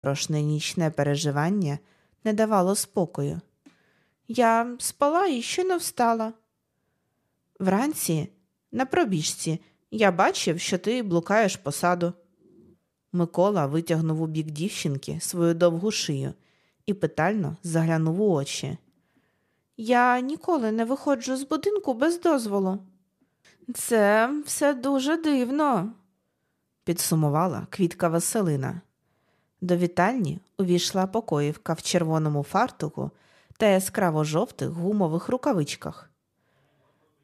Прошне нічне переживання не давало спокою. Я спала і щойно встала. Вранці, на пробіжці, я бачив, що ти блукаєш по саду. Микола витягнув у бік дівчинки свою довгу шию і питально заглянув у очі. Я ніколи не виходжу з будинку без дозволу. Це все дуже дивно, підсумувала квітка Василина. До вітальні увійшла покоївка в червоному фартуку та яскраво жовтих гумових рукавичках.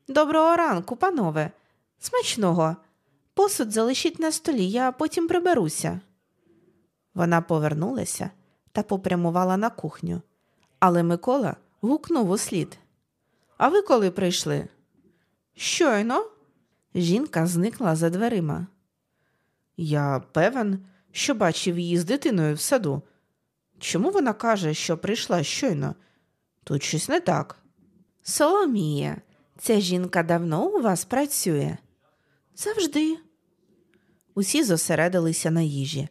Доброго ранку, панове, смачного. Посуд залишіть на столі, я потім приберуся. Вона повернулася та попрямувала на кухню, але Микола гукнув услід. А ви коли прийшли? Щойно. Жінка зникла за дверима. Я певен, що бачив її з дитиною в саду. Чому вона каже, що прийшла щойно? Тут щось не так. Соломія, ця жінка давно у вас працює? Завжди. Усі зосередилися на їжі.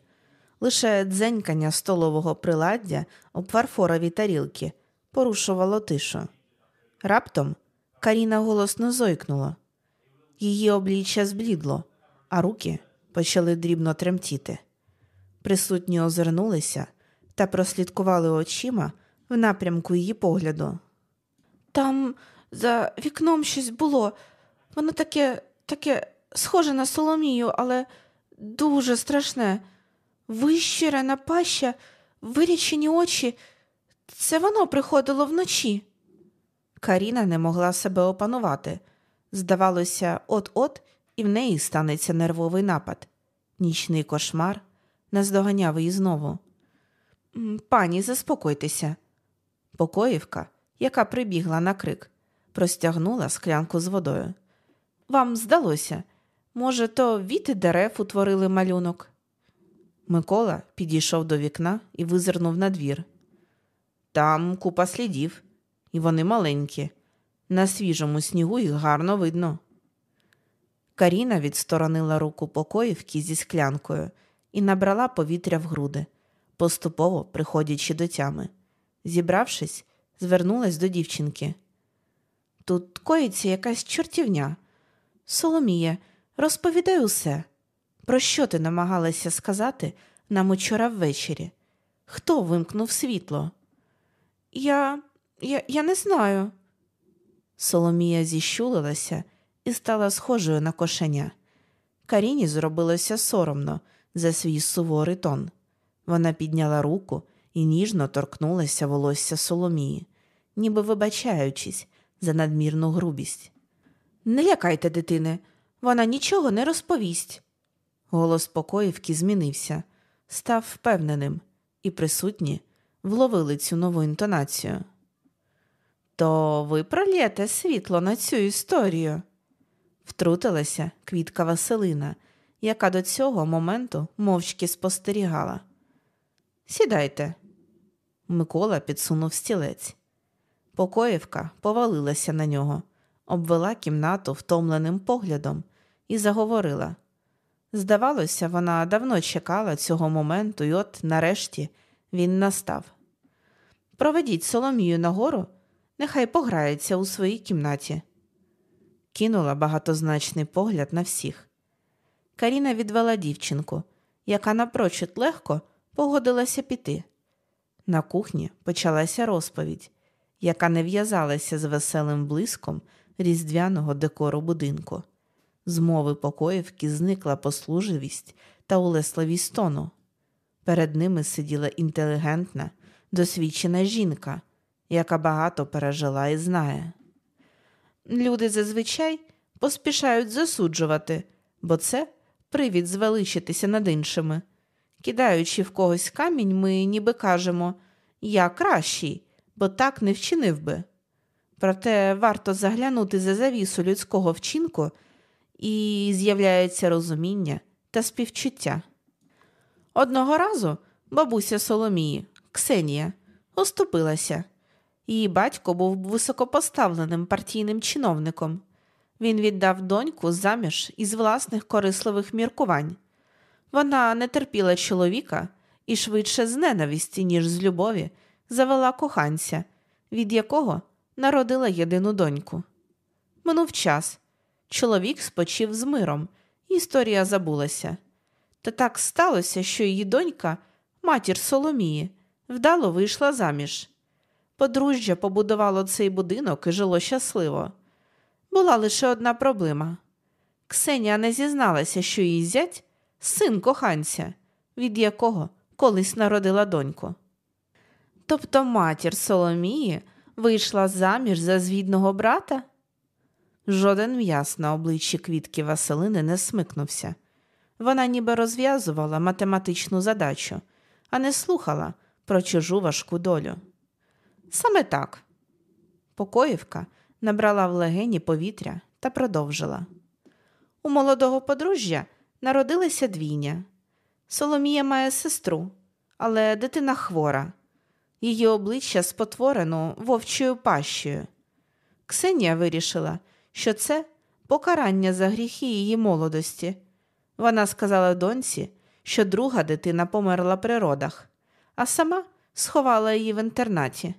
Лише дзенькання столового приладдя об фарфорові тарілки порушувало тишу. Раптом Каріна голосно зойкнула. Її обличчя зблідло, а руки почали дрібно тремтіти. Присутні озирнулися та прослідкували очима в напрямку її погляду. Там за вікном щось було. Воно таке, таке схоже на Соломію, але дуже страшне. Вищирена паща, вирічені очі. Це воно приходило вночі. Каріна не могла себе опанувати. Здавалося, от-от і в неї станеться нервовий напад. Нічний кошмар наздоганяв її знову. Пані, заспокойтеся. Покоївка, яка прибігла на крик, простягнула склянку з водою. Вам здалося, може, то віти дерев утворили малюнок. Микола підійшов до вікна і визирнув на двір. Там купа слідів, і вони маленькі. На свіжому снігу їх гарно видно. Каріна відсторонила руку покоївки зі склянкою і набрала повітря в груди, поступово приходячи до тями. Зібравшись, звернулась до дівчинки. Тут коїться якась чортівня. Соломіє, розповідай усе. Про що ти намагалася сказати нам учора ввечері? Хто вимкнув світло? Я я, я не знаю. Соломія зіщулилася і стала схожою на кошеня. Каріні зробилося соромно за свій суворий тон. Вона підняла руку і ніжно торкнулася волосся Соломії, ніби вибачаючись за надмірну грубість. Не лякайте дитини, вона нічого не розповість. Голос покоївки змінився, став впевненим, і присутні вловили цю нову інтонацію. То ви пролєте світло на цю історію, втрутилася квітка Василина, яка до цього моменту мовчки спостерігала. Сідайте. Микола підсунув стілець. Покоївка повалилася на нього, обвела кімнату втомленим поглядом і заговорила. Здавалося, вона давно чекала цього моменту, і от, нарешті, він настав. Проведіть Соломію нагору, нехай пограється у своїй кімнаті. Кинула багатозначний погляд на всіх. Каріна відвела дівчинку, яка напрочуд легко погодилася піти. На кухні почалася розповідь, яка не в'язалася з веселим блиском різдвяного декору будинку. З мови покоївки зникла послужливість та улесливість тону. Перед ними сиділа інтелігентна, досвідчена жінка, яка багато пережила і знає. Люди зазвичай поспішають засуджувати, бо це привід звеличитися над іншими. Кидаючи в когось камінь, ми ніби кажемо Я кращий, бо так не вчинив би. Проте варто заглянути за завісу людського вчинку, і з'являється розуміння та співчуття. Одного разу бабуся Соломії, Ксенія, оступилася. Її батько був високопоставленим партійним чиновником. Він віддав доньку заміж із власних корисливих міркувань. Вона не терпіла чоловіка і швидше з ненависті, ніж з любові, завела коханця, від якого народила єдину доньку. Минув час. Чоловік спочив з миром, історія забулася. Та так сталося, що її донька, матір Соломії, вдало вийшла заміж. Подружжя побудувало цей будинок і жило щасливо. Була лише одна проблема. Ксенія не зізналася, що її зять син коханця, від якого колись народила доньку. Тобто матір Соломії вийшла заміж за звідного брата? Жоден м'яс на обличчі квітки Василини не смикнувся. Вона ніби розв'язувала математичну задачу, а не слухала про чужу важку долю. Саме так. Покоївка набрала в легені повітря та продовжила. У молодого подружжя народилася двійня. Соломія має сестру, але дитина хвора. Її обличчя спотворено вовчою пащею. Ксенія вирішила, що це покарання за гріхи її молодості. Вона сказала доньці, що друга дитина померла при родах, а сама сховала її в інтернаті.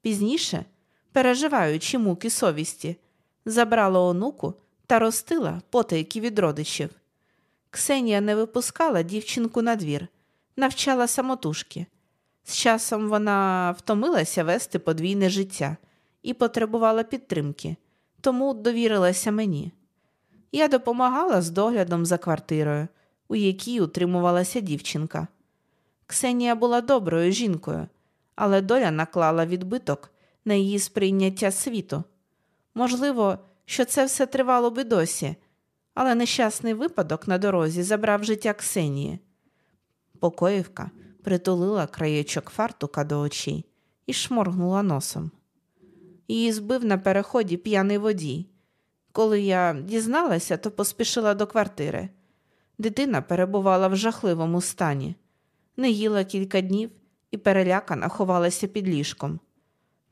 Пізніше, переживаючи муки совісті, забрала онуку та ростила потайки від родичів. Ксенія не випускала дівчинку на двір, навчала самотужки. З часом вона втомилася вести подвійне життя і потребувала підтримки, тому довірилася мені. Я допомагала з доглядом за квартирою, у якій утримувалася дівчинка. Ксенія була доброю жінкою, але доля наклала відбиток на її сприйняття світу. Можливо, що це все тривало би досі, але нещасний випадок на дорозі забрав життя Ксенії. Покоївка притулила краєчок фартука до очей і шморгнула носом. Її збив на переході п'яний водій. Коли я дізналася, то поспішила до квартири. Дитина перебувала в жахливому стані, не їла кілька днів і перелякана ховалася під ліжком.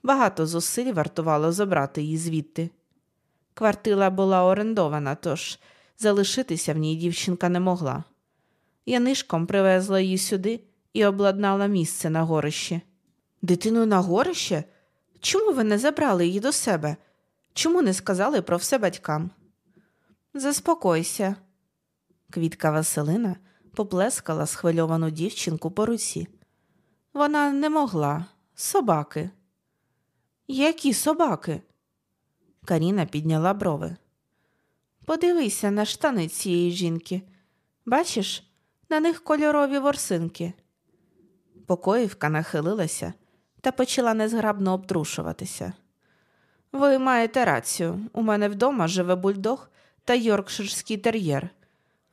Багато зусиль вартувало забрати її звідти. Квартира була орендована, тож залишитися в ній дівчинка не могла. Я нишком привезла її сюди і обладнала місце на горищі. Дитину на горище? Чому ви не забрали її до себе? Чому не сказали про все батькам? Заспокойся. Квітка Василина поплескала схвильовану дівчинку по руці. Вона не могла. Собаки. Які собаки? Каріна підняла брови. Подивися на штани цієї жінки. Бачиш, на них кольорові ворсинки. Покоївка нахилилася та почала незграбно обтрушуватися. Ви маєте рацію. У мене вдома живе бульдог та йоркширський тер'єр.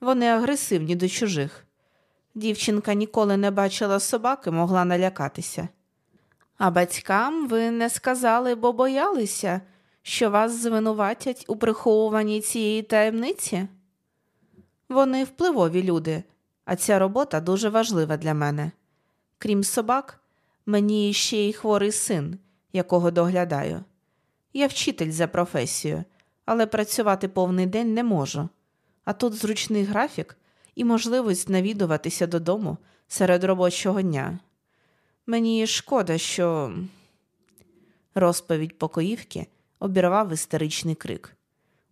Вони агресивні до чужих. Дівчинка ніколи не бачила собаки, могла налякатися. А батькам ви не сказали, бо боялися, що вас звинуватять у приховуванні цієї таємниці? Вони впливові люди, а ця робота дуже важлива для мене. Крім собак, мені ще й хворий син, якого доглядаю. Я вчитель за професією, але працювати повний день не можу. А тут зручний графік і можливість навідуватися додому серед робочого дня. Мені шкода, що розповідь покоївки обірвав істеричний крик.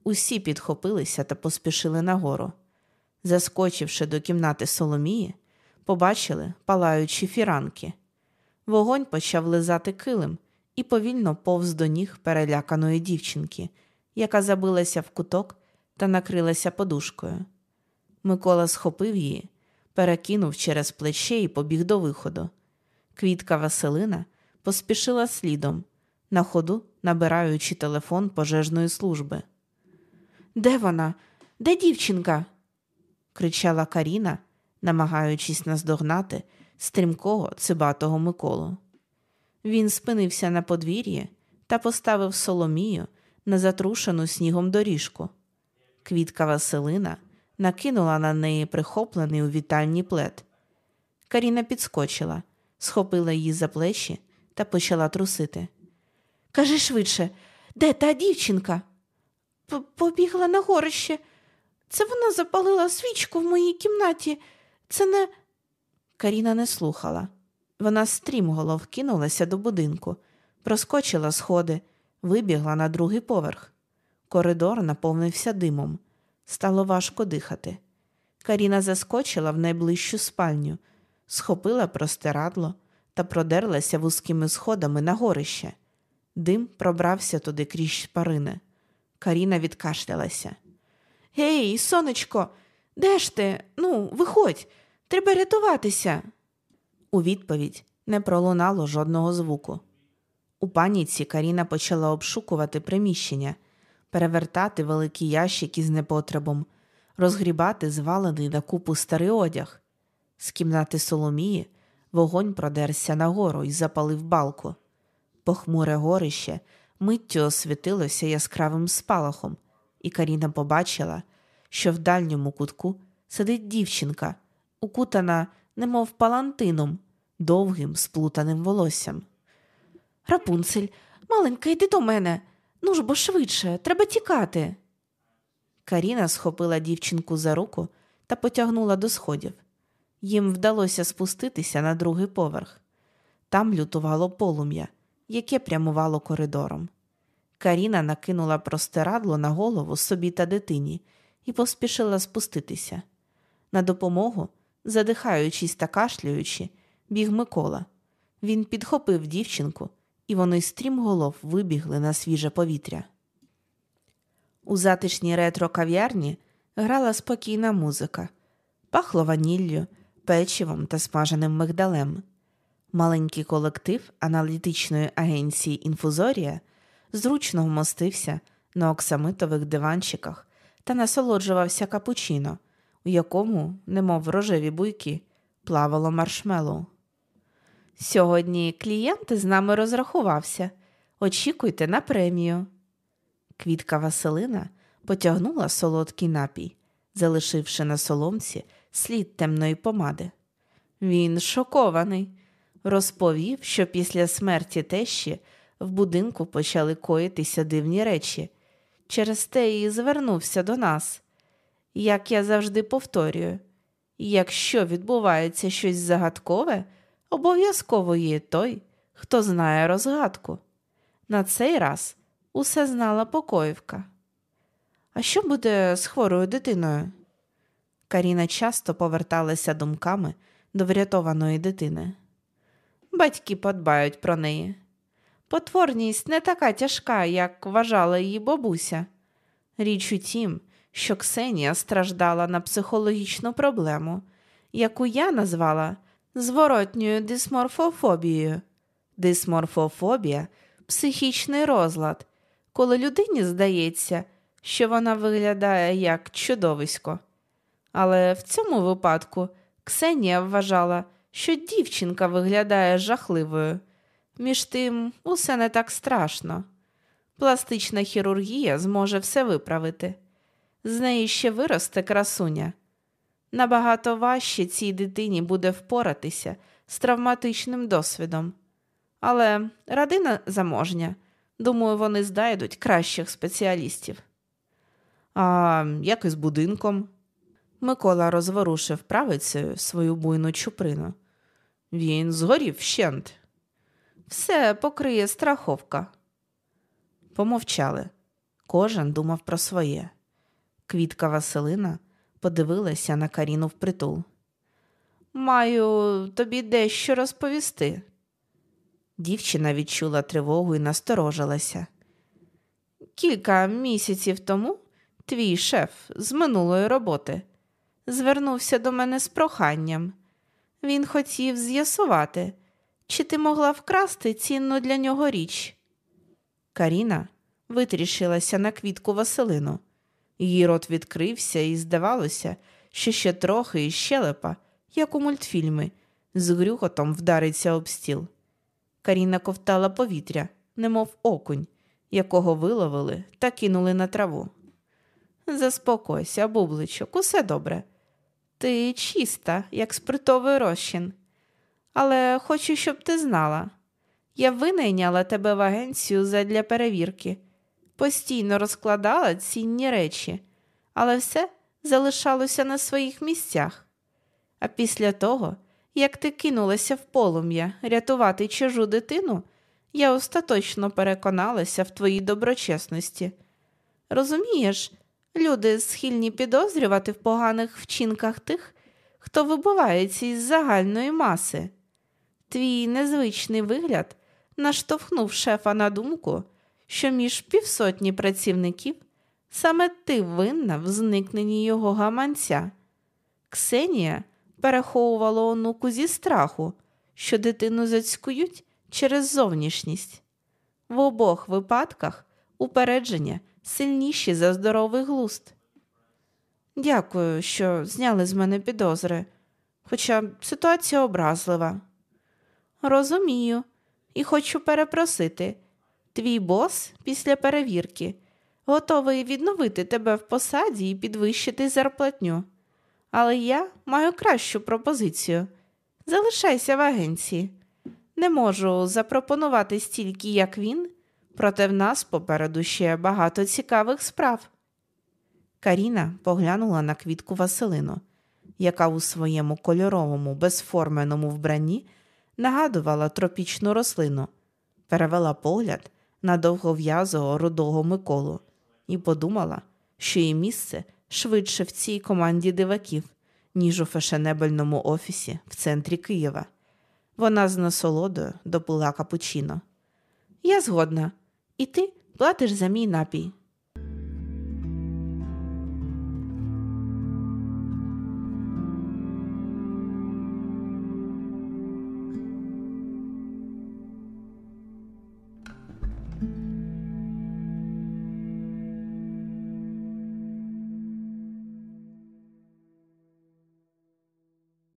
Усі підхопилися та поспішили нагору. Заскочивши до кімнати Соломії, побачили палаючі фіранки. Вогонь почав лизати килим і повільно повз до ніг переляканої дівчинки, яка забилася в куток та накрилася подушкою. Микола схопив її, перекинув через плече і побіг до виходу. Квітка Василина поспішила слідом, на ходу набираючи телефон пожежної служби. Де вона? Де дівчинка? кричала Каріна, намагаючись наздогнати стрімкого цибатого Миколу. Він спинився на подвір'ї та поставив Соломію на затрушену снігом доріжку. Квітка Василина накинула на неї прихоплений у вітальні плед. Каріна підскочила, схопила її за плечі та почала трусити. Кажи швидше, де та дівчинка? Побігла на горище. Це вона запалила свічку в моїй кімнаті. Це не. Каріна не слухала. Вона стрімголов кинулася до будинку, проскочила сходи, вибігла на другий поверх. Коридор наповнився димом. Стало важко дихати. Каріна заскочила в найближчу спальню, схопила простирадло та продерлася вузькими сходами на горище. Дим пробрався туди крізь шпарини. Каріна відкашлялася. Гей, сонечко, де ж ти? Ну, виходь, треба рятуватися. У відповідь не пролунало жодного звуку. У паніці Каріна почала обшукувати приміщення, перевертати великі ящики з непотребом, розгрібати звалений на купу старий одяг. З кімнати Соломії вогонь продерся нагору і запалив балку. Похмуре горище миттю освітилося яскравим спалахом, і Каріна побачила, що в дальньому кутку сидить дівчинка, укутана, немов палантином, довгим сплутаним волоссям. Рапунцель, маленька, йди до мене. Ну ж бо швидше, треба тікати. Каріна схопила дівчинку за руку та потягнула до сходів. Їм вдалося спуститися на другий поверх. Там лютувало полум'я, яке прямувало коридором. Каріна накинула простирадло на голову собі та дитині і поспішила спуститися. На допомогу, задихаючись та кашлюючи, біг Микола. Він підхопив дівчинку, і вони стрімголов вибігли на свіже повітря. У затишній ретро кав'ярні грала спокійна музика, пахло ваніллю, печивом та смаженим мигдалем. Маленький колектив аналітичної агенції Інфузорія зручно вмостився на оксамитових диванчиках та насолоджувався капучино, у якому, немов рожеві буйки, плавало маршмеллоу. Сьогодні клієнт з нами розрахувався. Очікуйте на премію. Квітка Василина потягнула солодкий напій, залишивши на соломці слід темної помади. Він шокований, розповів, що після смерті тещі в будинку почали коїтися дивні речі. Через те і звернувся до нас. Як я завжди повторюю, якщо відбувається щось загадкове, обов'язково є той, хто знає розгадку. На цей раз усе знала покоївка. А що буде з хворою дитиною? Каріна часто поверталася думками до врятованої дитини. Батьки подбають про неї. Потворність не така тяжка, як вважала її бабуся. Річ у тім, що Ксенія страждала на психологічну проблему, яку я назвала зворотньою дисморфофобією. Дисморфофобія психічний розлад, коли людині здається, що вона виглядає як чудовисько. Але в цьому випадку Ксенія вважала, що дівчинка виглядає жахливою. Між тим, усе не так страшно. Пластична хірургія зможе все виправити. З неї ще виросте красуня. Набагато важче цій дитині буде впоратися з травматичним досвідом. Але радина заможня. Думаю, вони знайдуть кращих спеціалістів. А як із будинком? Микола розворушив правицею свою буйну чуприну. Він згорів вщент. Все покриє страховка. Помовчали. Кожен думав про своє. Квітка Василина подивилася на Каріну впритул. Маю тобі дещо розповісти. Дівчина відчула тривогу і насторожилася. Кілька місяців тому твій шеф з минулої роботи звернувся до мене з проханням. Він хотів з'ясувати, чи ти могла вкрасти цінну для нього річ. Каріна витрішилася на квітку Василину. Її рот відкрився, і здавалося, що ще трохи і щелепа, як у мультфільми, з грюкотом вдариться об стіл. Каріна ковтала повітря, немов окунь, якого виловили та кинули на траву. Заспокойся, бубличок, усе добре. Ти чиста, як спиртовий розчин. Але хочу, щоб ти знала. Я винайняла тебе в агенцію задля перевірки, постійно розкладала цінні речі, але все залишалося на своїх місцях. А після того, Як ти кинулася в полум'я рятувати чужу дитину, я остаточно переконалася в твоїй доброчесності. Розумієш, люди схильні підозрювати в поганих вчинках тих, хто вибивається із загальної маси. Твій незвичний вигляд наштовхнув шефа на думку, що між півсотні працівників саме ти винна в зникненні його гаманця. Ксенія переховувала онуку зі страху, що дитину зацькують через зовнішність. В обох випадках упередження сильніші за здоровий глуст. Дякую, що зняли з мене підозри, хоча ситуація образлива. Розумію, і хочу перепросити. Твій бос після перевірки готовий відновити тебе в посаді і підвищити зарплатню. Але я маю кращу пропозицію. Залишайся в агенції. Не можу запропонувати стільки, як він, проте в нас попереду ще багато цікавих справ. Каріна поглянула на квітку Василину, яка у своєму кольоровому, безформеному вбранні нагадувала тропічну рослину, перевела погляд на довгов'язого рудого Миколу і подумала, що її місце швидше в цій команді диваків, ніж у фешенебельному офісі в центрі Києва. Вона з насолодою допила капучино. Я згодна, і ти платиш за мій напій.